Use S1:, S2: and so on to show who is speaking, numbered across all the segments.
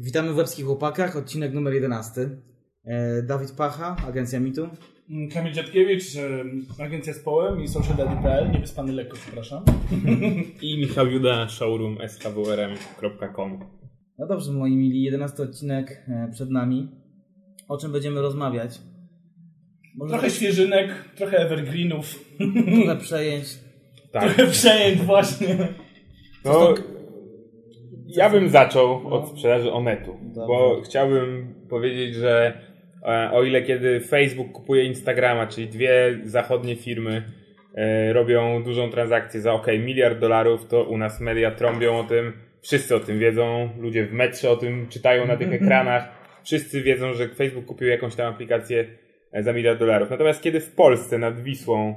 S1: Witamy w Łebskich Chłopakach, odcinek numer 11. E, Dawid Pacha, Agencja Mitu.
S2: Mm, Kamil Dziadkiewicz, e, agencja z Połem i socialdaddy.pl, niewyspany lekko, przepraszam.
S3: I Michał Juda, showroom shwrm.com.
S1: No dobrze, moi mili, 11 odcinek e, przed nami. O czym będziemy rozmawiać? Może
S2: Trochę świeżynek, trochę evergreenów,
S1: trochę przejęć.
S3: Tak.
S2: trochę przejęć właśnie.
S3: No, ja bym zaczął od sprzedaży Onetu,
S1: Dobrze.
S3: bo chciałbym powiedzieć, że e, o ile kiedy Facebook kupuje Instagrama, czyli dwie zachodnie firmy e, robią dużą transakcję za ok, miliard dolarów, to u nas media trąbią o tym, wszyscy o tym wiedzą, ludzie w metrze o tym czytają na tych ekranach, wszyscy wiedzą, że Facebook kupił jakąś tam aplikację e, za miliard dolarów. Natomiast kiedy w Polsce nad Wisłą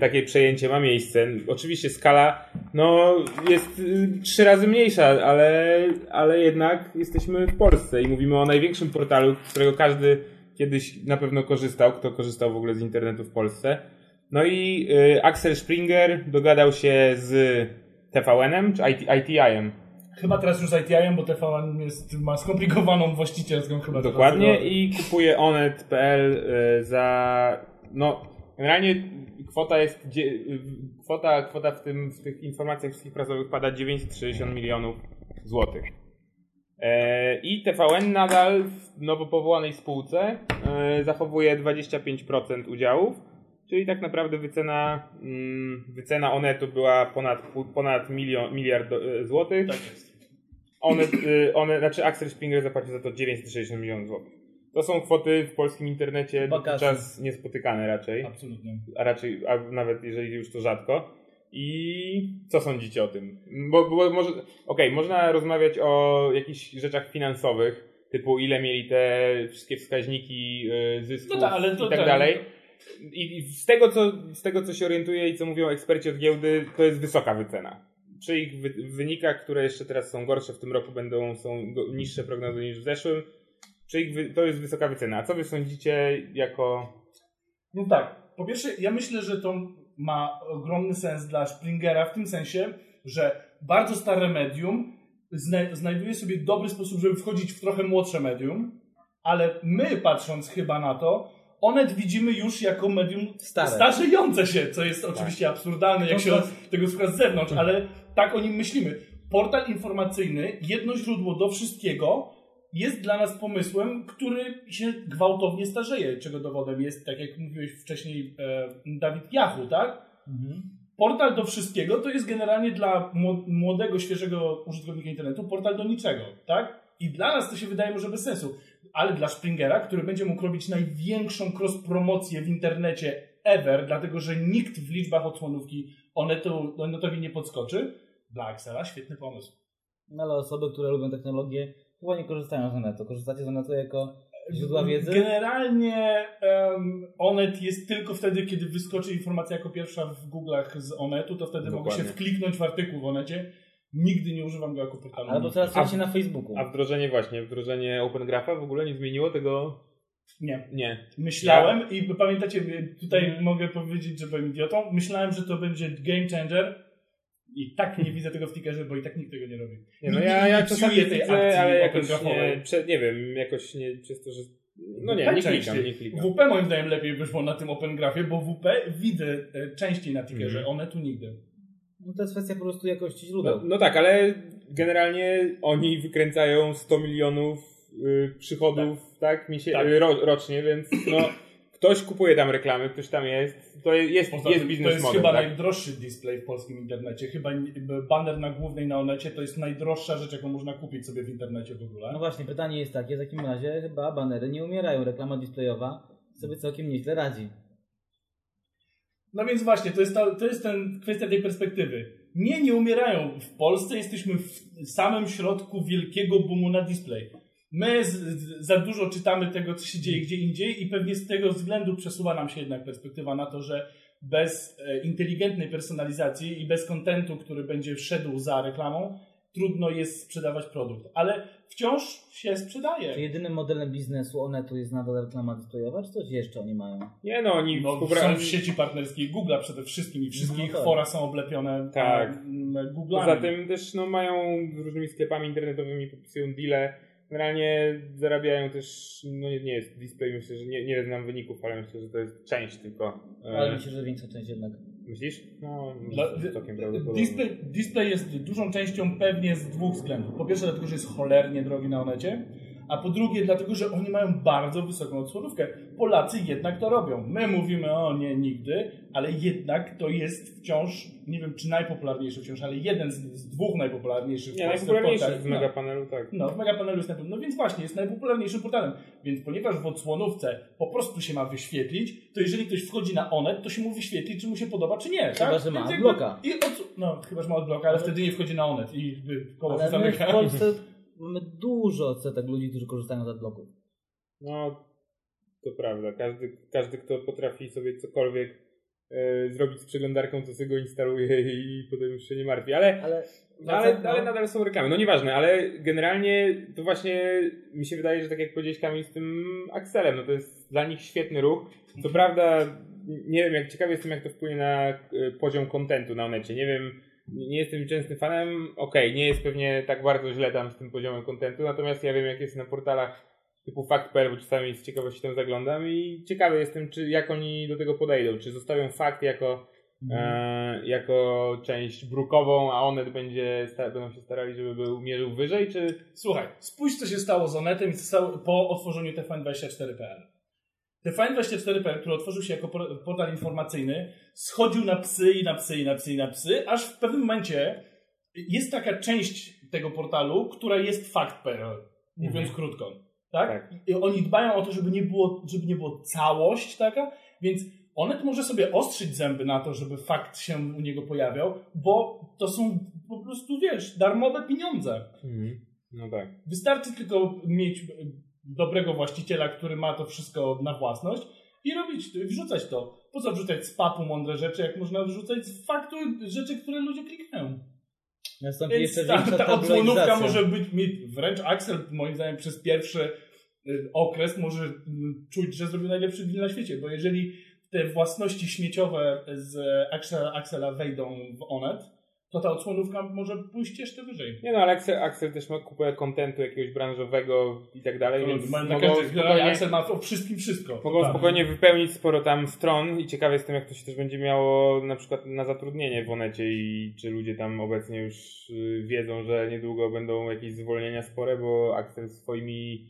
S3: takie przejęcie ma miejsce, oczywiście skala no, jest y, trzy razy mniejsza, ale, ale jednak jesteśmy w Polsce i mówimy o największym portalu, z którego każdy kiedyś na pewno korzystał, kto korzystał w ogóle z internetu w Polsce. No i y, Axel Springer dogadał się z TVN-em czy IT, ITI-em.
S2: Chyba teraz już z ITI-em, bo TVN jest, ma skomplikowaną właścicielską chyba.
S3: Dokładnie i kupuje onet.pl y, za no generalnie kwota jest kwota, kwota w tym w tych informacjach wszystkich prasowych pada 960 milionów złotych. E, I TVN nadal w nowo powołanej spółce e, zachowuje 25% udziałów, czyli tak naprawdę wycena, mm, wycena Onetu była ponad, ponad milion, miliard e, złotych.
S2: Tak jest.
S3: One, y, one, znaczy Axel Springer zapłacił za to 960 milionów złotych. To są kwoty w polskim internecie dotychczas niespotykane raczej,
S2: Absolutnie.
S3: a raczej, a nawet jeżeli już to rzadko. I co sądzicie o tym? Bo, bo może, okej, można rozmawiać o jakichś rzeczach finansowych, typu ile mieli te wszystkie wskaźniki y, zysków
S2: No ale to
S3: i tak
S2: tak.
S3: dalej. I, z, tego, co, z tego, co się orientuję i co mówią eksperci od giełdy, to jest wysoka wycena. Przy ich wy, wynikach, które jeszcze teraz są gorsze w tym roku, będą są niższe prognozy niż w zeszłym. Wy, to jest wysoka wycena. A co wy sądzicie jako.
S2: No tak, po pierwsze, ja myślę, że to ma ogromny sens dla Springera w tym sensie, że bardzo stare medium zna znajduje sobie dobry sposób, żeby wchodzić w trochę młodsze medium, ale my patrząc chyba na to, Onet widzimy już jako medium
S1: Stare.
S2: starzejące się, co jest oczywiście absurdalne, jak
S1: No
S2: się tego słucha z zewnątrz, ale tak o nim myślimy. Portal informacyjny, jedno źródło do wszystkiego, jest dla nas pomysłem, który się gwałtownie starzeje, czego dowodem jest, tak jak mówiłeś wcześniej, e, Dawid Yahoo, tak? Portal do wszystkiego to jest generalnie dla mło- młodego, świeżego użytkownika internetu portal do niczego, tak? I dla nas to się wydaje może bez sensu, ale dla Springera, który będzie mógł robić największą cross-promocję w internecie ever, dlatego że nikt w liczbach odsłonówki Onetu, Onetowi nie podskoczy, dla Axela świetny pomysł.
S1: No ale osoby, które lubią technologię, chyba nie korzystają z Onetu. Korzystacie z Onetu jako źródła wiedzy?
S2: Generalnie um, Onet jest tylko wtedy, kiedy wyskoczy informacja jako pierwsza w Google'ach z Onetu, to wtedy mogę się
S3: Dokładnie.
S2: wkliknąć w artykuł w Onecie. Nigdy nie używam go jako portalu.
S1: Albo coraz częściej na Facebooku.
S3: A wdrożenie właśnie, wdrożenie Open Grapha w ogóle nie zmieniło tego?
S2: Nie.
S3: Nie.
S2: Myślałem i pamiętacie, tutaj
S1: Mhm.
S2: mogę powiedzieć, że byłem idiotą. Myślałem, że to będzie game changer i tak nie widzę tego w tickerze, bo i tak nikt tego nie robi.
S3: Nie, no ja, ja czasami
S2: tej
S3: widzę,
S2: akcji
S3: ale
S2: open
S3: jakoś nie, prze, nie wiem, jakoś nie, przez to, że... No nie,
S2: Tak
S3: nie klikam, nie klikam.
S2: WP moim zdaniem lepiej wyszło na tym Open Graphie, bo WP widzę e, częściej na tickerze,
S3: Mhm.
S2: one tu nigdy.
S1: No to jest kwestia po prostu jakości
S3: No,
S1: źródeł.
S3: no tak, ale generalnie oni wykręcają 100 milionów y, przychodów, tak,
S2: Tak.
S3: y, ro, rocznie, więc no, ktoś kupuje tam reklamy, ktoś tam jest, to jest,
S2: Poza
S3: jest biznes
S2: to jest
S3: model,
S2: chyba
S3: tak?
S2: najdroższy display w polskim internecie. Chyba banner na głównej na Onecie to jest najdroższa rzecz, jaką można kupić sobie w internecie w ogóle.
S1: No właśnie, pytanie jest takie, w takim razie chyba banery nie umierają. Reklama displayowa sobie całkiem nieźle radzi.
S2: No więc właśnie, to jest, ta, to jest ten, kwestia tej perspektywy. Nie, nie umierają. W Polsce jesteśmy w samym środku wielkiego boomu na display. My z, z, za dużo czytamy tego, co się dzieje gdzie indziej i pewnie z tego względu przesuwa nam się jednak perspektywa na to, że bez e, inteligentnej personalizacji i bez kontentu, który będzie szedł za reklamą, trudno jest sprzedawać produkt. Ale wciąż się sprzedaje.
S1: Czy jedynym modelem biznesu Onetu jest nadal reklama displayowa, czy coś jeszcze oni mają?
S3: Nie no, oni
S2: No,
S3: współpra-
S2: są w sieci partnerskiej Google'a przede wszystkim i wszystkie
S1: No tak.
S2: fora są oblepione
S3: Tak.
S2: e, m, Google'ami.
S3: Poza tym też no, mają z różnymi sklepami internetowymi, podpisują deale Generalnie zarabiają też, no nie, nie jest display, myślę, że nie, nie znam wyników, ale myślę, że to jest część tylko. E,
S1: Ale myślę, że większa część jednak.
S3: Myślisz? No,
S2: Dla-
S3: całkiem prawdopodobne.
S2: Display, display jest dużą częścią pewnie z dwóch względów. Po pierwsze dlatego, że jest cholernie drogi na onecie, a po drugie dlatego, że oni mają bardzo wysoką odsłonówkę. Polacy jednak to robią. My mówimy o nie nigdy, ale jednak to jest wciąż, nie wiem czy najpopularniejszy wciąż, ale jeden z, z dwóch najpopularniejszych w
S3: Nie, najpopularniejszy
S2: portali.
S3: z megapanelu, tak.
S2: No, w Megapanelu jest najpewniej. No więc właśnie, jest najpopularniejszym portalem. Więc ponieważ w odsłonówce po prostu się ma wyświetlić, to jeżeli ktoś wchodzi na Onet, to się mu wyświetli, czy mu się podoba, czy nie.
S1: Chyba,
S2: tak?
S1: że ma adblocka.
S2: I ods- no, chyba, że ma odbloka, ale wtedy nie wchodzi na Onet i y, koło
S1: Ale my w
S2: zamyka.
S1: Polsce mamy dużo odsetek ludzi, którzy korzystają z adblocków.
S3: No, to prawda. Każdy, każdy kto potrafi sobie cokolwiek e, zrobić z przeglądarką, to sobie go instaluje i potem już się nie martwi. Ale,
S1: Ale,
S3: ale,
S1: no,
S3: ale nadal są reklamy. No nieważne, ale generalnie to właśnie mi się wydaje, że tak jak powiedziałeś Kamil z tym Axelem, no to jest dla nich świetny ruch. Co prawda, nie wiem, jak ciekawy jestem, jak to wpłynie na e, poziom kontentu na onecie. Nie wiem, nie jestem częstym fanem. Okej, nie jest pewnie tak bardzo źle tam z tym poziomem kontentu, natomiast ja wiem, jak jest na portalach typu fakt.pl, bo czasami z ciekawości tam zaglądam i ciekawy jestem, czy jak oni do tego podejdą. Czy zostawią fakt jako, e, jako część brukową, a Onet będzie, będą się starali, żeby był mierzył wyżej, czy
S2: Słuchaj, spójrz co się stało z Onetem po otworzeniu TFN24.pl. TFN24.pl, który otworzył się jako por- portal informacyjny, schodził na psy i na psy i na psy i na psy, aż w pewnym momencie jest taka część tego portalu, która jest fakt.pl, mówiąc krótko. Tak?
S3: Tak.
S2: I oni dbają o to, żeby nie było, żeby nie było całość taka, więc Onet może sobie ostrzyć zęby na to, żeby fakt się u niego pojawiał, bo to są po prostu, wiesz, darmowe pieniądze.
S3: no tak.
S2: Wystarczy tylko mieć dobrego właściciela, który ma to wszystko na własność i robić, wrzucać to. Po co wrzucać z papu mądre rzeczy, jak można wrzucać z faktu rzeczy, które ludzie klikają.
S1: Nastąpi
S2: Więc
S1: jeszcze
S2: ta, ta odsłonówka może być, mieć, wręcz Axel moim zdaniem przez pierwszy y, okres może mm, czuć, że zrobił najlepszy deal na świecie, bo jeżeli te własności śmieciowe z Axela, Axela wejdą w Onet, to ta odsłonówka może pójść jeszcze wyżej.
S3: Nie no, ale Axel, Axel też ma kupę kontentu jakiegoś branżowego i tak dalej, więc
S2: Mają
S3: mogą
S2: każdy,
S3: spokojnie,
S2: Axel ma o wszystkim wszystko.
S3: mogą
S2: Tak.
S3: spokojnie wypełnić sporo tam stron i ciekawy jestem, jak to się też będzie miało na przykład na zatrudnienie w Onecie i czy ludzie tam obecnie już y, wiedzą, że niedługo będą jakieś zwolnienia spore, bo Axel swoimi,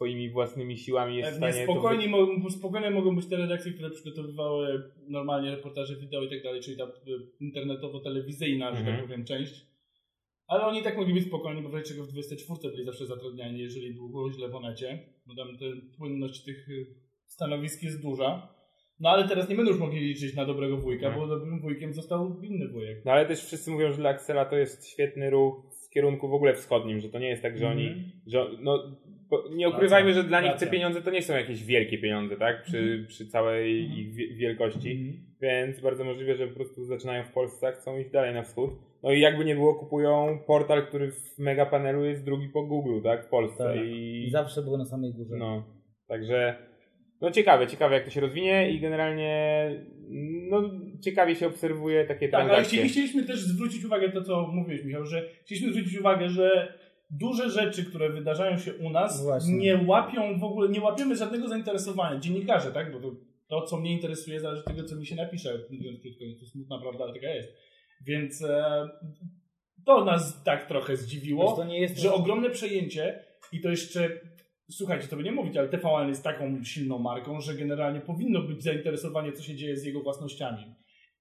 S3: swoimi własnymi siłami jest w stanie
S2: mogą, spokojnie mogą być te redakcje, które przygotowywały normalnie reportaże wideo i tak dalej, czyli ta y, internetowo-telewizyjna, że
S3: Mhm.
S2: tak powiem, część. Ale oni tak mogli być spokojni, bo w czego w 24 byli zawsze zatrudniani, jeżeli było źle w onecie, bo tam te, płynność tych y, stanowisk jest duża. No ale teraz nie będą już mogli liczyć na dobrego wujka,
S3: Mhm.
S2: bo dobrym wujkiem został inny wujek.
S3: No ale też wszyscy mówią, że dla Axela to jest świetny ruch w kierunku w ogóle wschodnim, że to nie jest tak, że oni,
S2: Mhm.
S3: że, no, nie ukrywajmy, że dla nich te pieniądze to nie są jakieś wielkie pieniądze, tak, przy,
S2: Mhm.
S3: przy całej
S2: Mhm.
S3: ich wie- wielkości,
S2: Mhm.
S3: więc bardzo możliwe, że po prostu zaczynają w Polsce, a chcą iść dalej na wschód. No i jakby nie było, kupują portal, który w megapanelu jest drugi po Google, tak, w Polsce
S1: Tak.
S3: i
S1: I zawsze były na samej górze.
S3: no, także no ciekawe, ciekawe jak to się rozwinie i generalnie no ciekawie się obserwuje takie
S2: Tak, ale
S3: transakcje.
S2: chcieli, chcieliśmy też zwrócić uwagę to, co mówiłeś, Michał, że chcieliśmy zwrócić uwagę, że duże rzeczy, które wydarzają się u nas,
S1: Właśnie.
S2: nie łapią w ogóle, nie łapiemy żadnego zainteresowania. Dziennikarze, tak? Bo to, to, co mnie interesuje, zależy od tego, co mi się napisze. Mówiąc krótko, to smutna prawda, ale taka jest. Więc e, to nas tak trochę zdziwiło,
S1: jest
S2: że ogromne przejęcie i to jeszcze Słuchajcie, to by nie mówić, ale TVN jest taką silną marką, że generalnie powinno być zainteresowanie, co się dzieje z jego własnościami.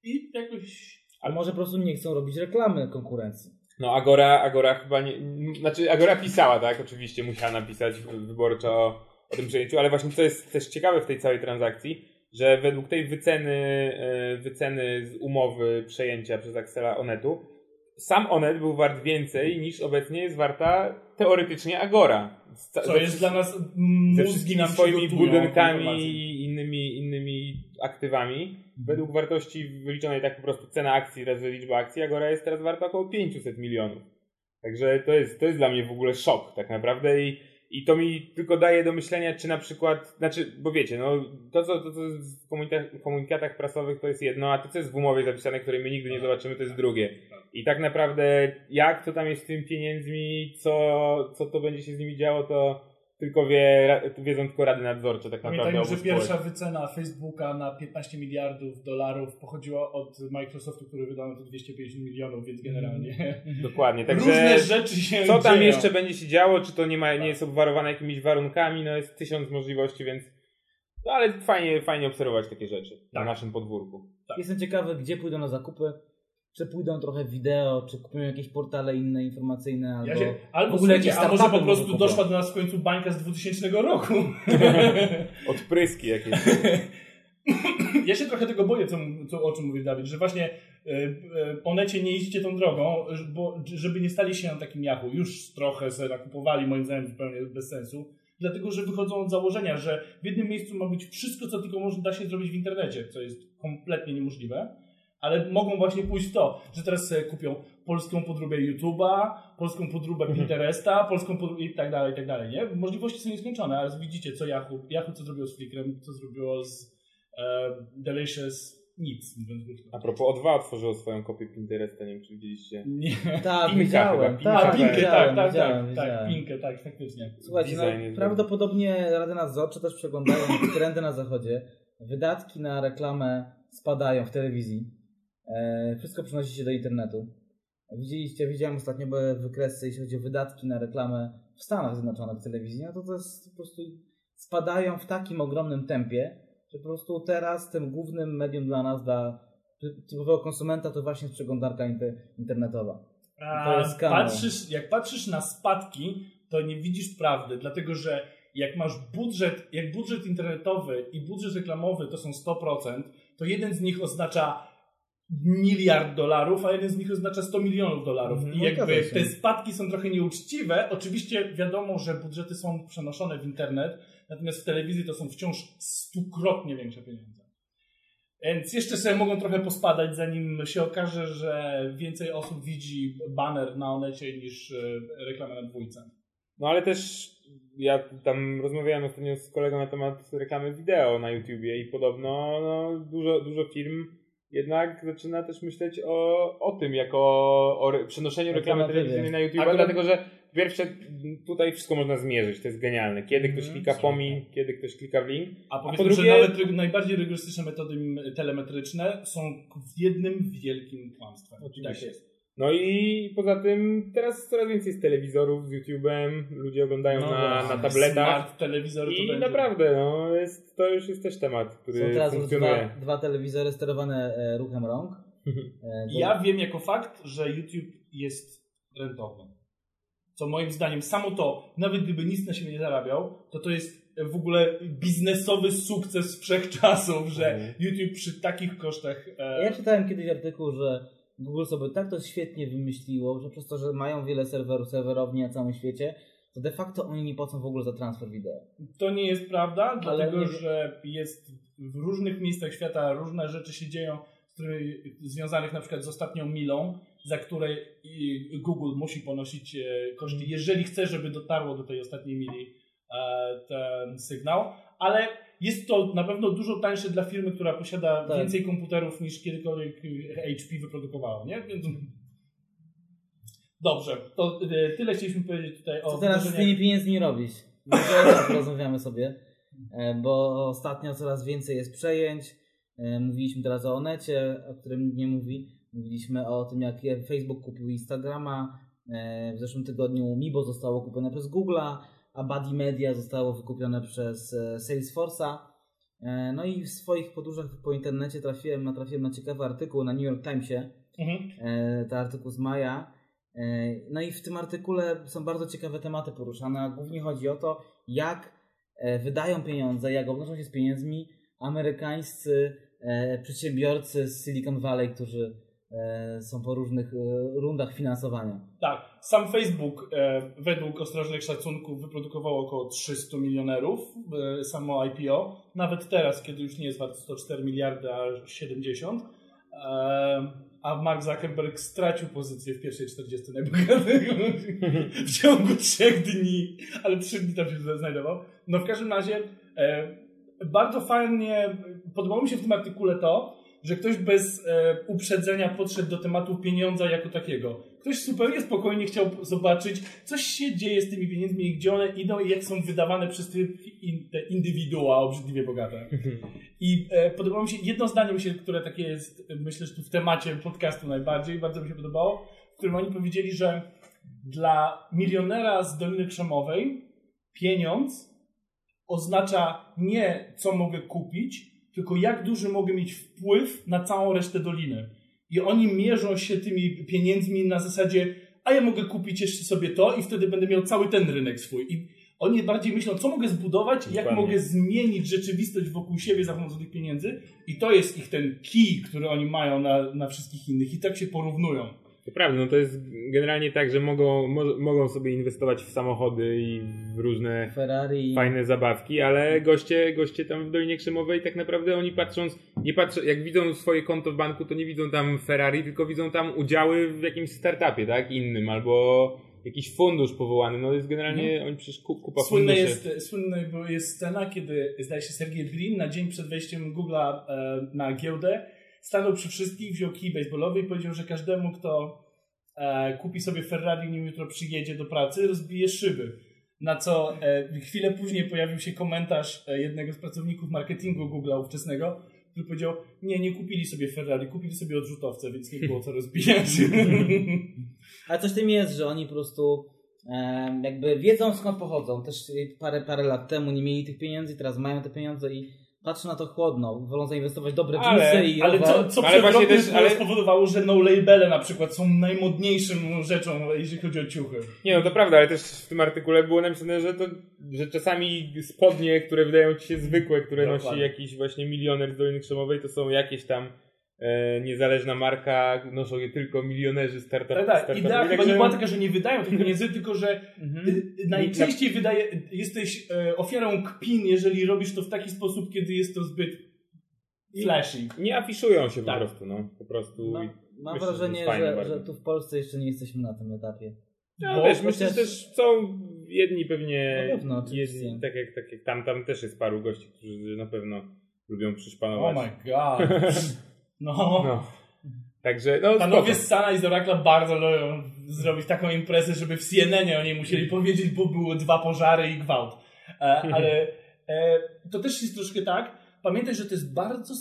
S2: I jakoś
S1: A może po prostu nie chcą robić reklamy konkurencji.
S3: No Agora, Agora chyba nie, znaczy Agora pisała, tak, oczywiście musiała napisać wyborczo o, o tym przejęciu, ale właśnie co jest też ciekawe w tej całej transakcji, że według tej wyceny, e, wyceny z umowy przejęcia przez Axela Onetu, sam Onet był wart więcej niż obecnie jest warta teoretycznie Agora. Z
S2: Co
S3: ze
S2: jest
S3: wszystkimi-
S2: dla nas
S3: ze
S2: mózgi
S3: wszystkimi
S2: nam
S3: swoimi budynkami i innymi, innymi aktywami. Według wartości wyliczonej tak po prostu cena akcji razy liczba akcji, Agora jest teraz warta około 500 milionów. Także to jest, to jest dla mnie w ogóle szok tak naprawdę i I to mi tylko daje do myślenia, czy na przykład, znaczy, bo wiecie, no to co, to, co jest w komunikatach, komunikatach prasowych to jest jedno, a to co jest w umowie zapisane, której my nigdy nie zobaczymy, to jest drugie. I tak naprawdę jak to tam jest z tymi pieniędzmi, co, co to będzie się z nimi działo, to tylko wie, wiedzą tylko rady nadzorcze tak naprawdę.
S2: Pamiętajmy, że pierwsza wycena Facebooka na 15 miliardów dolarów pochodziła od Microsoftu, który wydał na to 250 milionów, więc generalnie
S3: Dokładnie, także
S2: różne rzeczy się
S3: co tam
S2: dzieją.
S3: jeszcze będzie się działo, czy to nie, ma, nie
S2: Tak.
S3: jest obwarowane jakimiś warunkami, no jest tysiąc możliwości, więc no ale fajnie, fajnie obserwować takie rzeczy na
S2: Tak.
S3: naszym podwórku.
S1: Jestem ciekawy, gdzie pójdą na zakupy. Czy pójdą trochę wideo, czy kupią jakieś portale inne informacyjne, albo
S2: Ja się, albo
S1: w ogóle jakieś
S2: a może po prostu
S1: może
S2: doszła do nas w końcu bańka z 2000 roku.
S3: Odpryski jakieś.
S2: ja się trochę tego boję, co, co, o czym mówi Dawid, że właśnie y, y, po necie nie idźcie tą drogą, bo, żeby nie stali się na takim Yahoo. Już trochę sobie nakupowali, moim zdaniem zupełnie bez sensu. Dlatego, że wychodzą od założenia, że w jednym miejscu ma być wszystko, co tylko można da się zrobić w internecie, co jest kompletnie niemożliwe. Ale mogą właśnie pójść w to, że teraz sobie kupią polską podróbę YouTube'a, polską podróbę Pinteresta, polską podróbę i tak dalej, i tak dalej, nie? Możliwości są nieskończone, ale widzicie, co Yahoo, Yahoo co zrobiło z Flickrem, co zrobiło z e, Delicious, nic, mówiąc krótko.
S3: A propos O2 otworzyło swoją kopię Pinteresta, nie wiem czy widzieliście.
S2: Nie.
S1: Tak,
S3: Pinka
S1: widziałem. tak,
S2: Pinkę,
S1: widziałem,
S2: tak, tak,
S1: widziałem,
S2: tak,
S1: widziałem.
S2: tak, Pinkę, tak, faktycznie.
S1: Słuchajcie, no, prawdopodobnie Rady Nadzorcze też przeglądają trendy na zachodzie. Wydatki na reklamę spadają w telewizji. E, wszystko przenosi się do internetu. Widzieliście, widziałem ostatnio były wykresy, jeśli chodzi o wydatki na reklamę w Stanach Zjednoczonych w telewizji, no to to jest po prostu spadają w takim ogromnym tempie, że po prostu teraz tym głównym medium dla nas, dla typowego konsumenta to właśnie jest przeglądarka inter- internetowa.
S2: A patrzysz, jak patrzysz na spadki, to nie widzisz prawdy, dlatego że jak masz budżet, jak budżet internetowy i budżet reklamowy to są 100%, to jeden z nich oznacza miliard dolarów, a jeden z nich oznacza 100 milionów dolarów.
S1: Mhm,
S2: I
S1: no
S2: jakby te spadki są trochę nieuczciwe. Oczywiście wiadomo, że budżety są przenoszone w internet, natomiast w telewizji to są wciąż stukrotnie większe pieniądze. Więc jeszcze sobie mogą trochę pospadać, zanim się okaże, że więcej osób widzi baner na Onecie niż e, reklamę na dwójce.
S3: No ale też ja tam rozmawiałem ostatnio z kolegą na temat reklamy wideo na YouTubie i podobno no, dużo, dużo firm jednak zaczyna też myśleć o, o tym, jako o przenoszeniu reklamy telewizyjnej na YouTube, dlatego że pierwsze tutaj wszystko można zmierzyć, to jest genialne. Kiedy ktoś
S1: Mhm,
S3: klika
S2: absolutnie.
S3: pomin, kiedy ktoś klika w link.
S2: A
S3: po
S2: powiedzmy,
S3: drugie-
S2: że nawet najbardziej rygorystyczne metody telemetryczne są jednym wielkim kłamstwem.
S3: Oczywiście.
S2: Tak jest.
S3: No i poza tym teraz coraz więcej jest telewizorów z YouTube'em, ludzie oglądają
S2: No
S3: na, na tabletach.
S2: Smart telewizor to
S3: I
S2: będzie.
S3: naprawdę, no, jest, to już jest też temat,
S1: Są
S3: który
S1: teraz już
S3: funkcjonuje.
S1: dwa, dwa telewizory sterowane e, ruchem rąk. E,
S2: Ja wiem jako fakt, że YouTube jest rentowny. Co moim zdaniem, samo to, nawet gdyby nic na siebie nie zarabiał, to to jest w ogóle biznesowy sukces wszechczasów, że
S3: Mhm.
S2: YouTube przy takich kosztach. E,
S1: Ja czytałem kiedyś artykuł, że Google sobie tak to świetnie wymyśliło, że przez to, że mają wiele serwerów, serwerowni na całym świecie, to de facto oni nie płacą w ogóle za transfer wideo.
S2: To nie jest prawda, dlatego
S1: nie-
S2: że jest w różnych miejscach świata różne rzeczy się dzieją, z którymi, związanych na przykład z ostatnią milą, za które Google musi ponosić e, koszty,
S1: Mhm.
S2: jeżeli chce, żeby dotarło do tej ostatniej mili e, ten sygnał, ale jest to na pewno dużo tańsze dla firmy, która posiada
S1: Tak.
S2: więcej komputerów niż kiedykolwiek HP wyprodukowało, nie? Więc... Dobrze, to e, tyle chcieliśmy powiedzieć tutaj o
S1: Co teraz z
S2: wydarzeniach-
S1: tymi pieniędzmi robić? Może o tym porozmawiamy sobie, e, bo ostatnio coraz więcej jest przejęć. E, Mówiliśmy teraz o Onecie, o którym nie mówi. Mówiliśmy o tym, jak Facebook kupił Instagrama. E, W zeszłym tygodniu Mibo zostało kupione przez Google'a, a Buddy Media zostało wykupione przez e, Salesforce'a. E, No i w swoich podróżach po internecie trafiłem, natrafiłem na ciekawy artykuł na New York Timesie,
S2: Mhm.
S1: e, to artykuł z maja. No i w tym artykule są bardzo ciekawe tematy poruszane, a głównie chodzi o to, jak wydają pieniądze, jak obnoszą się z pieniędzmi amerykańscy przedsiębiorcy z Silicon Valley, którzy są po różnych e, rundach finansowania.
S2: Tak, sam Facebook e, według ostrożnych szacunków wyprodukował około 300 milionerów, e, samo IPO. Nawet teraz, kiedy już nie jest wart 104 miliardy, a 70. E, a Mark Zuckerberg stracił pozycję w pierwszej 40 najbogatszych w ciągu trzech dni, ale trzy dni tam się znajdował. No w każdym razie e, bardzo fajnie, podobało mi się w tym artykule to, że ktoś bez e, uprzedzenia podszedł do tematu pieniądza jako takiego. Ktoś zupełnie spokojnie chciał zobaczyć, coś się dzieje z tymi pieniędzmi i gdzie one idą i jak są wydawane przez te, in, te indywidua obrzydliwie bogate. I e, podobało mi się, jedno zdanie mi się, które takie jest, myślę, że tu w temacie podcastu najbardziej, bardzo mi się podobało, w którym oni powiedzieli, że dla milionera z Doliny Krzemowej pieniądz oznacza nie co mogę kupić, tylko jak duży mogę mieć wpływ na całą resztę doliny. I oni mierzą się tymi pieniędzmi na zasadzie, a ja mogę kupić jeszcze sobie to i wtedy będę miał cały ten rynek swój. I oni bardziej myślą, co mogę zbudować, jak mogę zmienić rzeczywistość wokół siebie za pomocą tych pieniędzy. I to jest ich ten key, który oni mają na, na wszystkich innych. I tak się porównują.
S3: To prawda, no to jest generalnie tak, że mogą, mo, mogą sobie inwestować w samochody i w różne
S1: Ferrari.
S3: fajne zabawki, ale goście, goście tam w Dolinie Krzemowej tak naprawdę oni patrząc, nie patrzą, jak widzą swoje konto w banku, to nie widzą tam Ferrari, tylko widzą tam udziały w jakimś startupie, tak, innym, albo jakiś fundusz powołany, no jest generalnie, oni przecież ku- kupa
S2: Słynne
S3: funduszy.
S2: jest, słynny bo jest scena, kiedy zdaje się Sergiej Brin na dzień przed wejściem Google'a e, na giełdę stanął przy wszystkich, wziął kij baseballowy i powiedział, że każdemu, kto e, kupi sobie Ferrari, nim jutro przyjedzie do pracy, rozbije szyby. Na co e, chwilę później pojawił się komentarz e, jednego z pracowników marketingu Google'a ówczesnego, który powiedział, nie, nie kupili sobie Ferrari, kupili sobie odrzutowce, więc nie było co rozbijać.
S1: Ale coś tym jest, że oni po prostu jakby wiedzą skąd pochodzą. Też parę, parę lat temu nie mieli tych pieniędzy, teraz mają te pieniądze i patrzą na to chłodno. Wolą zainwestować w dobre
S3: Ale-
S1: dżinsy i
S2: Ale co,
S1: rower.
S2: co
S3: Ale
S2: przed
S3: właśnie
S2: rokiem
S3: też- ale-
S2: spowodowało, że no labele na przykład są najmodniejszą rzeczą, jeżeli chodzi o ciuchy.
S3: Nie, no to prawda, ale też w tym artykule było napisane, że to, że czasami spodnie, które wydają ci się zwykłe, które nosi
S2: Dokładnie.
S3: jakiś właśnie milioner z Doliny Krzemowej, to są jakieś tam e, niezależna marka, noszą je tylko milionerzy startup,
S2: Tak, tak.
S3: startupowi.
S2: Idea chyba nie była taka, że nie wydają tych pieniędzy, tylko że
S1: Mhm.
S2: y, y, najczęściej wydaje, jesteś e, ofiarą kpin, jeżeli robisz to w taki sposób, kiedy jest to zbyt flashy.
S3: Nie afiszują się
S2: Tak.
S3: po prostu, no. Po prostu. I-
S1: mam
S3: myślę,
S1: wrażenie, że, że tu w Polsce jeszcze nie jesteśmy na tym etapie.
S3: No,
S2: Bo
S3: wiesz, myślę, że
S1: chociaż-
S3: też są jedni pewnie.
S1: Na pewno, oczywiście.
S3: jedni, tak, jak, tak jak tam, tam też jest paru gości, którzy na pewno lubią
S2: Oh
S3: przyszpanować.
S2: my god. No.
S3: No. Także, no,
S2: Panowie z Sana i z Orakla bardzo lubią zrobić taką imprezę, żeby w CNN-ie o niej musieli powiedzieć, bo były dwa pożary i gwałt. E, ale e, to też jest troszkę tak. Pamiętaj, że to jest bardzo.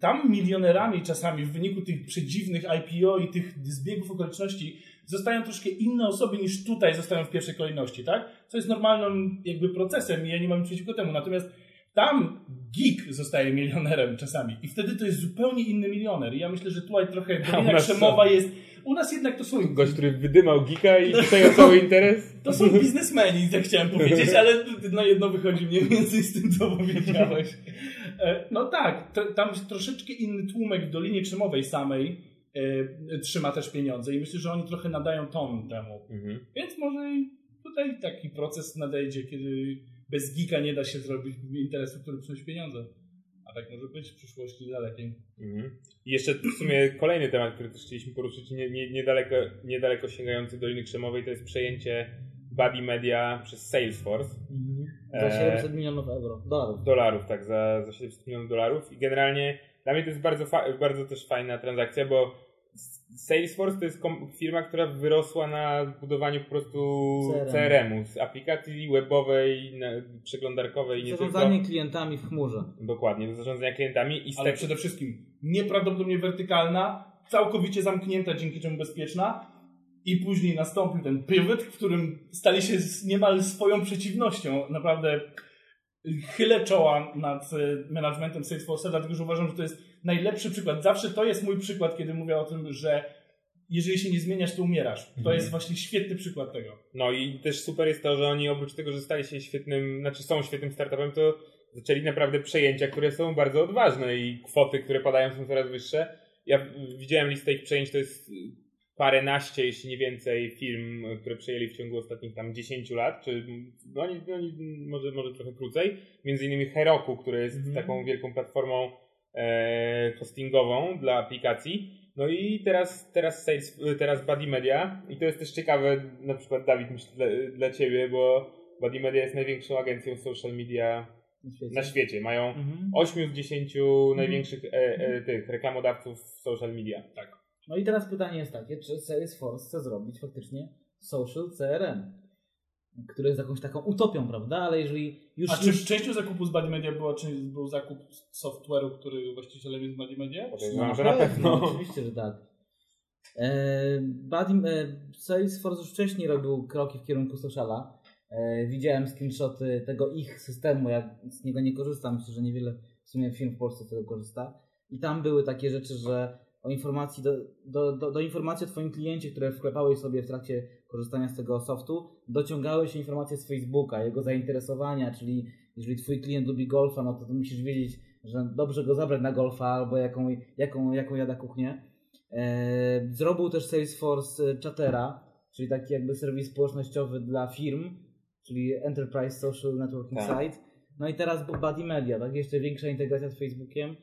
S2: Tam milionerami czasami w wyniku tych przedziwnych IPO i tych zbiegów okoliczności zostają troszkę inne osoby niż tutaj zostają w pierwszej kolejności, tak? Co jest normalnym jakby procesem i ja nie mam nic przeciwko temu. Natomiast tam geek zostaje milionerem czasami i wtedy to jest zupełnie inny milioner. I ja myślę, że tutaj trochę Dolina Krzemowa
S3: co?
S2: jest... U nas jednak to są...
S3: Gość, który wydymał gika i przejął cały interes.
S2: To są biznesmeni, tak chciałem powiedzieć, ale no jedno wychodzi mniej więcej z tym, co powiedziałeś. E, No tak, to, tam troszeczkę inny tłumek w Dolinie Krzemowej samej e, trzyma też pieniądze i myślę, że oni trochę nadają ton temu.
S3: Mhm.
S2: Więc może i tutaj taki proces nadejdzie, kiedy bez gika nie da się zrobić interesu, który przynosi pieniądze. A tak może być w przyszłości dalekiej.
S3: Mhm. I jeszcze w sumie kolejny temat, który też chcieliśmy poruszyć, nie, nie, niedaleko, niedaleko sięgający Doliny Krzemowej, to jest przejęcie Buddy Media przez Salesforce.
S1: Za
S3: E,
S1: 700 milionów euro. Dolarów.
S3: dolarów, tak, za, za 700 milionów dolarów. I generalnie dla mnie to jest bardzo, fa- bardzo też fajna transakcja, bo Salesforce to jest firma, która wyrosła na budowaniu po prostu
S1: CRM.
S3: CRM-u, z aplikacji webowej, przeglądarkowej, nie
S1: Zarządzanie
S3: tylko.
S1: klientami w chmurze.
S3: Dokładnie, do zarządzania klientami i z
S2: Ale
S3: tego-
S2: przede wszystkim nieprawdopodobnie wertykalna, całkowicie zamknięta, dzięki czemu bezpieczna. I później nastąpił ten pivot, w którym stali się z- niemal swoją przeciwnością. Naprawdę chylę czoła nad e, managementem Salesforce'a, dlatego że uważam, że to jest najlepszy przykład. Zawsze to jest mój przykład, kiedy mówię o tym, że jeżeli się nie zmieniasz, to umierasz. To
S3: Mhm.
S2: jest właśnie świetny przykład tego.
S3: No i też super jest to, że oni oprócz tego, że stali się świetnym, znaczy są świetnym startupem, to zaczęli naprawdę przejęcia, które są bardzo odważne i kwoty, które padają są coraz wyższe. Ja widziałem listę ich przejęć, to jest paręnaście, jeśli nie więcej firm, które przejęli w ciągu ostatnich tam 10 lat, czy no oni może, może trochę krócej. Między innymi Heroku, które jest
S2: Mhm.
S3: taką wielką platformą hostingową dla aplikacji. No i teraz, teraz, sales, teraz Buddy Media i to jest też ciekawe, na przykład Dawid, myślę dla, dla Ciebie, bo Buddy Media jest największą agencją social media
S1: Na świecie.
S3: na świecie. Mają
S1: Mhm.
S3: 8 z 10 największych e, e, tych reklamodawców social media.
S2: Tak.
S1: No i teraz pytanie jest takie, czy Salesforce chce zrobić faktycznie social CRM, który jest jakąś taką utopią, prawda? Ale jeżeli już...
S2: A czy
S1: już...
S2: częścią zakupu z Media była, czy był zakup software'u, który właścicielem jest Media?
S3: Podejrzewam, że na pewno.
S1: Oczywiście, że tak. E, Buddy, e, Salesforce już wcześniej robił kroki w kierunku sociala. E, widziałem screenshoty tego ich systemu, ja z niego nie korzystam, myślę, że niewiele w sumie firm w Polsce z tego korzysta. I tam były takie rzeczy, że o informacji, do, do, do, do informacji o Twoim kliencie, które wklepałeś sobie w trakcie korzystania z tego softu, dociągały się informacje z Facebooka, jego zainteresowania, czyli jeżeli Twój klient lubi golfa, no to ty musisz wiedzieć, że dobrze go zabrać na golfa albo jaką, jaką, jaką jada kuchnię. E, zrobił też Salesforce Chatera, czyli taki jakby serwis społecznościowy dla firm, czyli Enterprise Social Networking
S3: Tak.
S1: Site. No i teraz Buddy Media, tak? Jeszcze większa integracja z Facebookiem.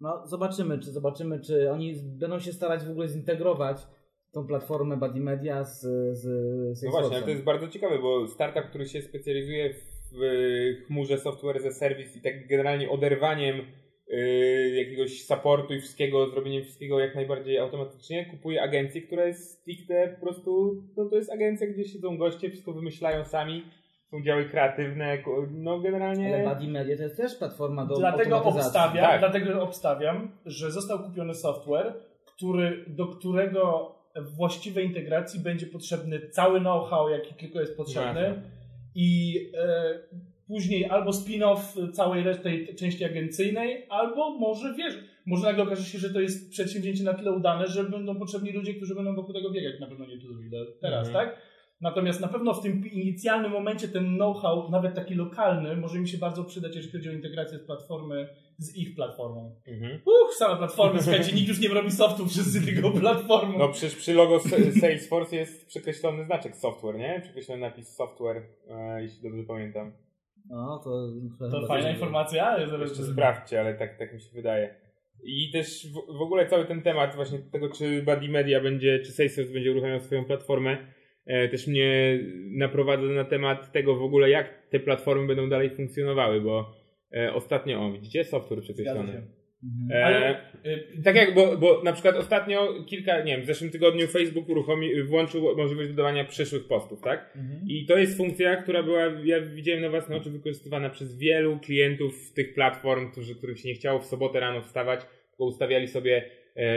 S1: No zobaczymy, czy zobaczymy, czy oni będą się starać w ogóle zintegrować tą platformę Buddy Media z, z
S3: No właśnie, ale to jest bardzo ciekawe, bo startup, który się specjalizuje w chmurze software as a service i tak generalnie oderwaniem y, jakiegoś supportu i wszystkiego, zrobieniem wszystkiego jak najbardziej automatycznie, kupuje agencję, która jest stricte po prostu, no to jest agencja, gdzie siedzą goście, wszystko wymyślają sami, są działy kreatywne, no generalnie...
S1: Ale Buddy Media to jest też platforma do
S2: Dlatego
S1: automatyzacji.
S2: obstawiam,
S3: Tak.
S2: dlatego obstawiam, że został kupiony software, który, do którego właściwej integracji będzie potrzebny cały know-how, jaki tylko jest potrzebny
S3: Jasne.
S2: i e, później albo spin-off całej reszty tej części agencyjnej, albo może wiesz, może nagle okaże się, że to jest przedsięwzięcie na tyle udane, że będą potrzebni ludzie, którzy będą wokół tego biegać. Na pewno nie tu ile teraz,
S3: Mhm.
S2: tak? Natomiast na pewno w tym inicjalnym momencie ten know-how, nawet taki lokalny, może mi się bardzo przydać, jeśli chodzi o integrację z platformy, z ich platformą.
S3: Mhm.
S2: Uch, same platformy, słuchajcie, nikt już nie robi softu, wszyscy tylko platformą.
S3: No przecież przy logo Salesforce jest przekreślony znaczek software, nie? Przekreślony napis software, e, jeśli dobrze pamiętam.
S1: No to...
S2: to fajna informacja, ja zaraz
S3: Jeszcze sprawdźcie, ale tak, tak mi się wydaje. I też w, w ogóle cały ten temat właśnie tego, czy Buddy Media będzie, czy Salesforce będzie uruchamiał swoją platformę, też mnie naprowadza na temat tego w ogóle, jak te platformy będą dalej funkcjonowały, bo e, ostatnio, o widzicie, software
S2: się.
S1: Mhm.
S3: E,
S2: Ale
S3: tak jak, bo, bo na przykład ostatnio kilka, nie wiem, w zeszłym tygodniu Facebook uruchomi, włączył możliwość dodawania przyszłych postów, tak?
S1: Mhm.
S3: I to jest funkcja, która była, ja widziałem na własne oczy, wykorzystywana przez wielu klientów tych platform, którzy, którym się nie chciało w sobotę rano wstawać, tylko ustawiali sobie e,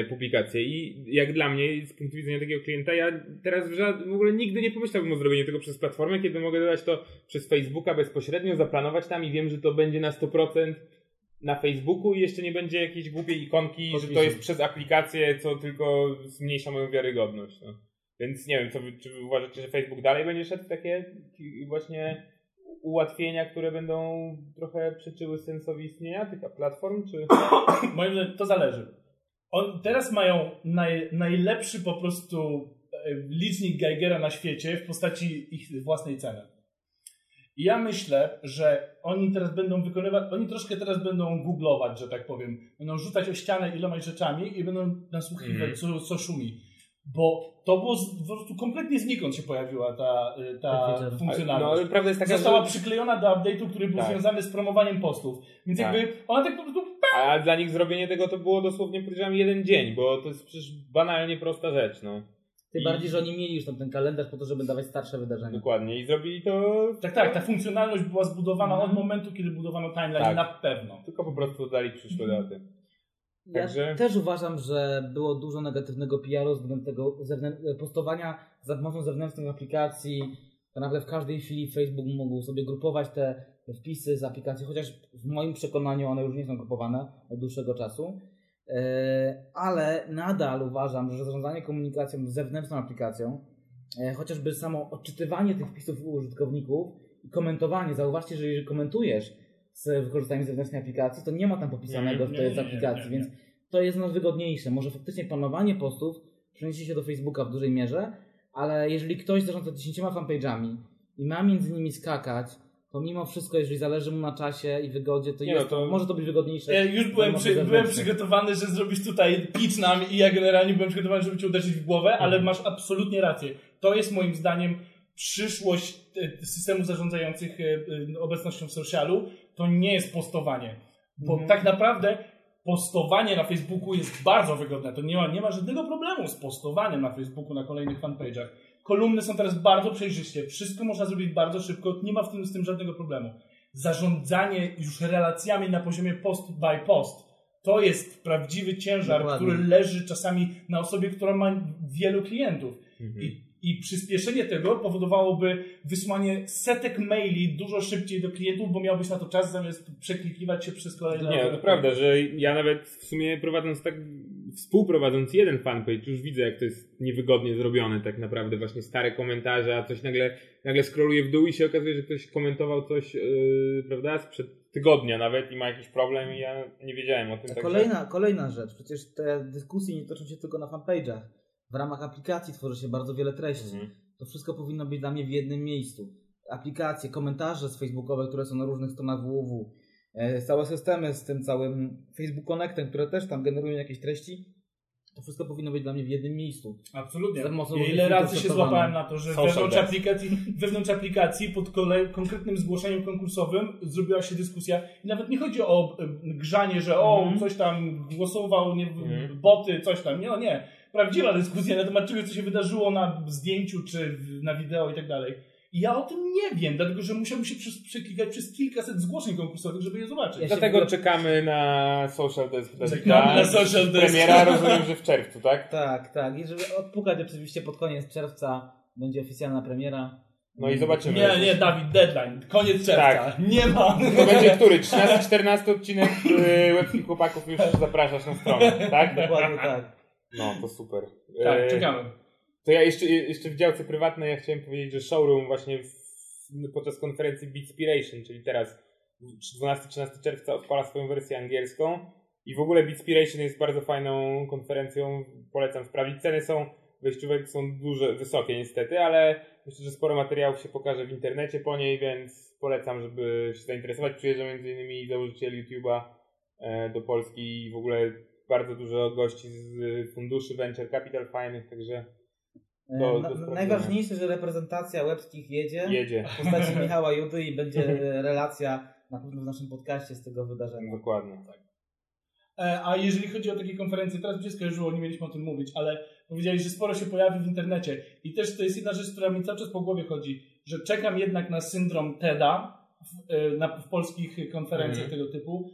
S3: publikacje. I jak dla mnie, z punktu widzenia takiego klienta, ja teraz w, żad- w ogóle nigdy nie pomyślałbym o zrobieniu tego przez platformę, kiedy mogę dodać to przez Facebooka bezpośrednio, zaplanować tam i wiem, że to będzie na 100% na Facebooku i jeszcze nie będzie jakiejś głupiej ikonki, że to jest przez aplikację, co tylko zmniejsza moją wiarygodność. No. Więc nie wiem, co wy, czy wy uważacie, że Facebook dalej będzie szedł w takie ki- właśnie ułatwienia, które będą trochę przeczyły sensowi istnienia tych platform, czy...
S2: moim zdaniem to zależy. On, teraz mają naj, najlepszy po prostu e, licznik Geigera na świecie w postaci ich własnej ceny. I ja myślę, że oni teraz będą wykonywać, oni troszkę teraz będą googlować, że tak powiem. Będą rzucać o ścianę ilomaś rzeczami i będą nasłuchiwać,
S3: Mhm.
S2: co, co szumi. Bo to było z, po prostu kompletnie znikąd się pojawiła ta, y, ta
S1: Tak.
S3: No,
S2: funkcjonalność.
S3: ale prawda jest taka,
S2: Została
S3: że...
S2: przyklejona do update'u, który był
S3: Tak.
S2: związany z promowaniem postów. Więc
S3: Tak.
S2: jakby ona tak po prostu
S3: A dla nich zrobienie tego to było dosłownie, podejrzewam, jeden dzień, bo to jest przecież banalnie prosta rzecz, no.
S1: Tym
S3: I-
S1: bardziej, że oni mieli już tam ten kalendarz po to, żeby dawać starsze wydarzenia.
S3: Dokładnie. I zrobili to...
S2: Tak, tak, ta funkcjonalność była zbudowana
S1: Mhm.
S2: od momentu, kiedy budowano timeline,
S3: Tak.
S2: na pewno.
S3: Tylko po prostu dali przyszłe daty.
S1: Ja
S3: Także-
S1: też uważam, że było dużo negatywnego PR-u względem tego zewnę- postowania za pomocą zewnętrznych aplikacji. Naprawdę w każdej chwili Facebook mógł sobie grupować te wpisy z aplikacji, chociaż w moim przekonaniu one już nie są grupowane od dłuższego czasu. E, Ale nadal uważam, że zarządzanie komunikacją z zewnętrzną aplikacją, e, chociażby samo odczytywanie tych wpisów u użytkowników i komentowanie, zauważcie, że jeżeli komentujesz z wykorzystaniem zewnętrznej aplikacji, to nie ma tam popisanego, że to jest z aplikacji, więc to jest nam wygodniejsze. Może faktycznie planowanie postów przeniesie się do Facebooka w dużej mierze, ale jeżeli ktoś zarządza 10 fanpage'ami i ma między nimi skakać to mimo wszystko, jeżeli zależy mu na czasie i wygodzie, to,
S3: Nie
S1: jest,
S3: no, to-
S1: może to być wygodniejsze.
S2: Ja już byłem, przy, byłem przygotowany, że zrobisz tutaj pitch nam i ja generalnie byłem przygotowany, żeby cię uderzyć w głowę, ale
S3: Mhm.
S2: masz absolutnie rację. To jest moim zdaniem przyszłość e, systemów zarządzających e, e, obecnością w socialu. To nie jest postowanie. Bo
S1: Mhm.
S2: tak naprawdę postowanie na Facebooku jest bardzo wygodne. To nie ma, nie ma żadnego problemu z postowaniem na Facebooku na kolejnych fanpage'ach. Kolumny są teraz bardzo przejrzyście. Wszystko można zrobić bardzo szybko. Nie ma w tym, z tym żadnego problemu. Zarządzanie już relacjami na poziomie post by post. To jest prawdziwy ciężar,
S1: Dokładnie.
S2: który leży czasami na osobie, która ma wielu klientów.
S3: Mhm.
S2: I, I przyspieszenie tego powodowałoby wysłanie setek maili dużo szybciej do klientów, bo miałbyś na to czas zamiast przeklikiwać się przez kolejne.
S3: Nie, no to prawda, że ja nawet w sumie prowadząc tak, współprowadząc jeden fanpage, już widzę, jak to jest niewygodnie zrobione tak naprawdę, właśnie stare komentarze, a coś nagle, nagle scrolluję w dół i się okazuje, że ktoś komentował coś, yy, prawda, sprzed tygodnia nawet i ma jakiś problem i ja nie wiedziałem o tym. także-
S1: Kolejna, kolejna rzecz, przecież te dyskusje nie toczą się tylko na fanpage'ach. W ramach aplikacji tworzy się bardzo wiele treści.
S3: Mhm.
S1: To wszystko powinno być dla mnie w jednym miejscu. Aplikacje, komentarze z facebookowe, które są na różnych stronach www, e, całe systemy z tym całym Facebook Connectem, które też tam generują jakieś treści, to wszystko powinno być dla mnie w jednym miejscu.
S2: Absolutnie. Ja ile razy się złapałem na to, że
S3: Social
S2: wewnątrz aplikacji, wewnątrz aplikacji pod kolej, konkretnym zgłoszeniem konkursowym zrobiła się dyskusja i nawet nie chodzi o e, grzanie, że o,
S1: Mhm.
S2: coś tam głosował, nie,
S3: Mhm.
S2: boty, coś tam. Nie, no nie. Prawdziwa dyskusja na temat czegoś, co się wydarzyło na zdjęciu czy na wideo i tak dalej. I ja o tym nie wiem, dlatego że musiałbym się przez, przeklikać przez kilkaset zgłoszeń konkursowych, żeby je zobaczyć.
S1: Ja
S3: Dlatego czekamy na Social Desk.
S2: Czekamy na Social Desk.
S3: Premiera rozumiem, że w czerwcu, tak?
S1: Tak, tak. I żeby odpukać oczywiście pod koniec czerwca będzie oficjalna premiera.
S3: No i zobaczymy.
S2: Nie, nie, Dawid, deadline. Koniec czerwca.
S3: Tak.
S2: Nie ma.
S3: To będzie który? 13-14 odcinek y, Łebskich Chłopaków już zapraszasz na stronę, tak?
S1: Dokładnie tak.
S3: No, to super.
S2: Tak,
S3: E,
S2: czekamy.
S3: To ja jeszcze, jeszcze w działce prywatnej ja chciałem powiedzieć, że showroom właśnie w, podczas konferencji Beatspiration, czyli teraz 12-13 czerwca odpala swoją wersję angielską i w ogóle Beatspiration jest bardzo fajną konferencją, polecam sprawdzić. Ceny są, wejściówek są duże, wysokie niestety, ale myślę, że sporo materiałów się pokaże w internecie po niej, więc polecam, żeby się zainteresować. Przyjeżdża m.in. założyciel YouTube'a e, do Polski i w ogóle bardzo dużo gości z funduszy Venture Capital fajnych, także
S1: E,
S3: do sprawdzenia.
S1: najważniejsze, że reprezentacja łebskich jedzie.
S3: jedzie.
S1: W postaci Michała Judy i będzie e, relacja na pewno w naszym podcaście z tego wydarzenia.
S3: Dokładnie.
S2: E, A jeżeli chodzi o takie konferencje, teraz mi się skojarzyło, nie mieliśmy o tym mówić, ale powiedziałeś, że sporo się pojawi w internecie. I też to jest jedna rzecz, która mi cały czas po głowie chodzi, że czekam jednak na syndrom TEDa w, na, w polskich konferencjach
S3: Mhm.
S2: tego typu.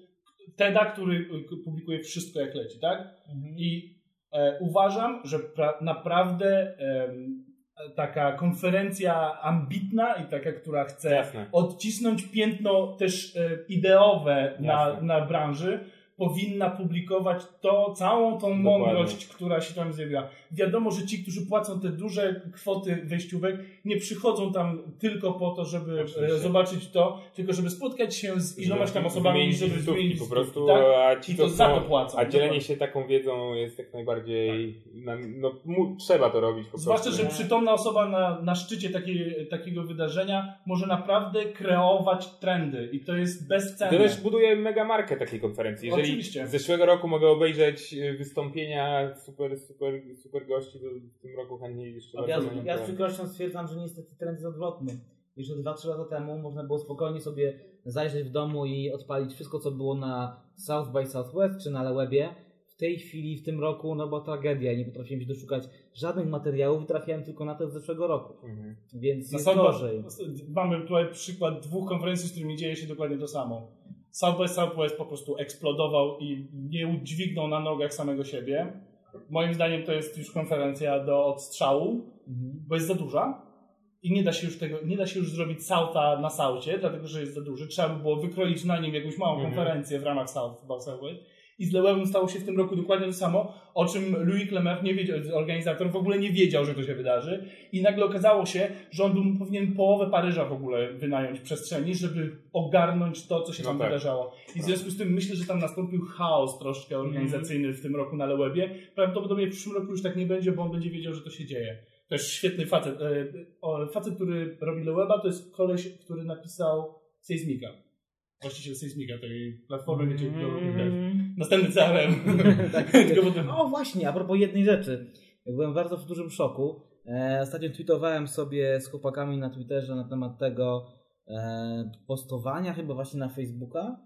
S2: TEDa, który e, publikuje wszystko jak leci, tak? I e, uważam, że pra, naprawdę em, taka konferencja ambitna i taka, która chce
S3: Jasne.
S2: odcisnąć piętno też e, ideowe na, na branży, powinna publikować to, całą tą mądrość, która się tam zjawiła. Wiadomo, że ci, którzy płacą te duże kwoty wejściówek, nie przychodzą tam tylko po to, żeby
S3: Oczywiście.
S2: e, zobaczyć to, tylko żeby spotkać się z ilomaś tam osobami, żeby zmienić
S3: po prostu,
S2: tak?
S3: a ci
S2: I to za to płacą.
S3: A dzielenie się taką wiedzą jest jak najbardziej, na, no, mu, trzeba to robić po
S2: Zwłaszcza,
S3: prostu.
S2: że przytomna osoba na, na szczycie takiej, takiego wydarzenia może naprawdę kreować trendy i to jest bezcenne.
S3: To też buduje mega markę takiej konferencji. Jeżeli
S2: Oczywiście.
S3: z zeszłego roku mogę obejrzeć y, wystąpienia super, super, super gości, to w tym roku chętnie jeszcze
S1: Ja,
S3: na nim
S1: ja z przykrością stwierdzam, że niestety trend jest odwrotny. Jeszcze 2-3 lata temu można było spokojnie sobie zajrzeć w domu i odpalić wszystko, co było na South by Southwest czy na Lewebie. W tej chwili, w tym roku, no była tragedia nie potrafiłem się doszukać żadnych materiałów, trafiałem tylko na te z zeszłego roku.
S3: Mhm.
S1: Więc jest
S2: South by-
S1: gorzej.
S2: Mamy tutaj przykład dwóch konferencji, z którymi dzieje się dokładnie to samo. South by Southwest po prostu eksplodował i nie udźwignął na nogach samego siebie. Moim zdaniem to jest już konferencja do odstrzału,
S1: Mhm.
S2: bo jest za duża i nie da się już tego, nie da się już zrobić Southa na Southie, dlatego że jest za duży. Trzeba by było wykroić na nim jakąś małą
S3: Mhm.
S2: konferencję w ramach South by Southwest. I z Lewem stało się w tym roku dokładnie to samo, o czym Louis Clement nie wiedział, organizator w ogóle nie wiedział, że to się wydarzy. I nagle okazało się, że on był, powinien połowę Paryża w ogóle wynająć przestrzeni, żeby ogarnąć to, co się
S3: No
S2: tam
S3: tak.
S2: wydarzało. I w związku z tym myślę, że tam nastąpił chaos troszkę organizacyjny w tym roku na Lewebie. Prawdopodobnie w przyszłym roku już tak nie będzie, bo on będzie wiedział, że to się dzieje. To jest świetny facet. E, o, Facet, który robi Leweba, to jest koleś, który napisał Sejsmika. Właściciel Sejsmika, tej platformy, wiecie, do,
S1: Mm.
S2: następny CRM.
S1: tak,
S2: Tylko potem-
S1: o właśnie, a propos jednej rzeczy. Byłem bardzo w dużym szoku. E, ostatnio tweetowałem sobie z chłopakami na Twitterze na temat tego e, postowania chyba właśnie na Facebooka.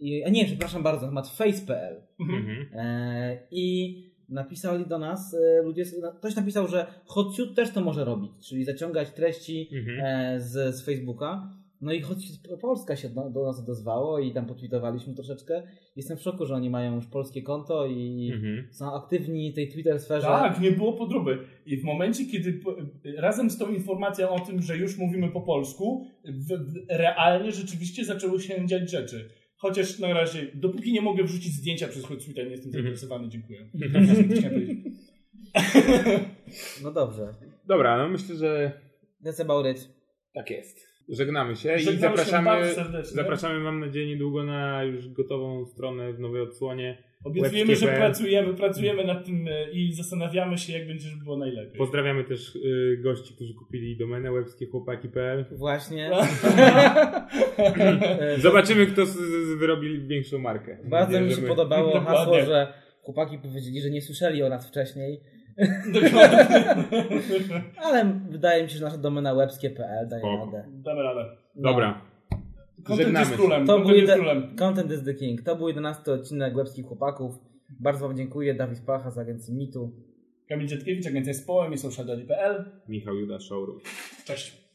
S1: I, a nie, przepraszam bardzo, na temat face.pl.
S2: Mhm.
S3: Mhm.
S1: E, I napisali do nas e, ludzie, ktoś napisał, że Hotsuit też to może robić, czyli zaciągać treści
S3: Mhm.
S1: e, z, z Facebooka. No i Hotsuit Polska się do, do nas odezwało i tam potweetowaliśmy troszeczkę. Jestem w szoku, że oni mają już polskie konto i
S3: Mhm.
S1: są aktywni w tej Twitter sferze.
S2: Tak, nie było podróby. I w momencie, kiedy razem z tą informacją o tym, że już mówimy po polsku, w, w, realnie rzeczywiście zaczęły się dziać rzeczy. Chociaż na razie, dopóki nie mogę wrzucić zdjęcia przez Hootsuite, nie jestem zainteresowany, dziękuję. Chciałem powiedzieć.
S1: No dobrze.
S3: Dobra, no myślę, że
S1: That's about it.
S3: tak jest. Żegnamy się i
S2: Żegnamy się
S3: zapraszamy,
S2: serdecznie.
S3: zapraszamy mam nadzieję niedługo na już gotową stronę w nowej odsłonie.
S2: Obiecujemy, że pracujemy, pracujemy nad tym e, i zastanawiamy się, jak będzie, żeby było najlepiej.
S3: Pozdrawiamy też y, gości, którzy kupili domenę łebskiechłopaki.pl.
S1: Właśnie.
S3: Zobaczymy, kto z, z, wyrobi większą markę.
S1: Bardzo mi się podobało hasło, że chłopaki powiedzieli, że nie słyszeli o nas wcześniej.
S2: Dokładnie.
S1: Ale wydaje mi się, że nasza domena webskie.pl daje
S3: Spoko.
S1: radę.
S2: Damy radę.
S1: No.
S3: Dobra.
S2: Content
S3: Żegnamy
S2: jest królem.
S1: To
S2: Content
S1: był
S2: jest królem.
S1: Content is the King. To był 11 odcinek Webskich Chłopaków. Bardzo Wam dziękuję. Dawid Pacha z agencji Mitu.
S2: Kamil Dzietkiewicz, agencja Społem i socialdaddy.pl.
S3: Michał Juda Showroom.
S2: Cześć.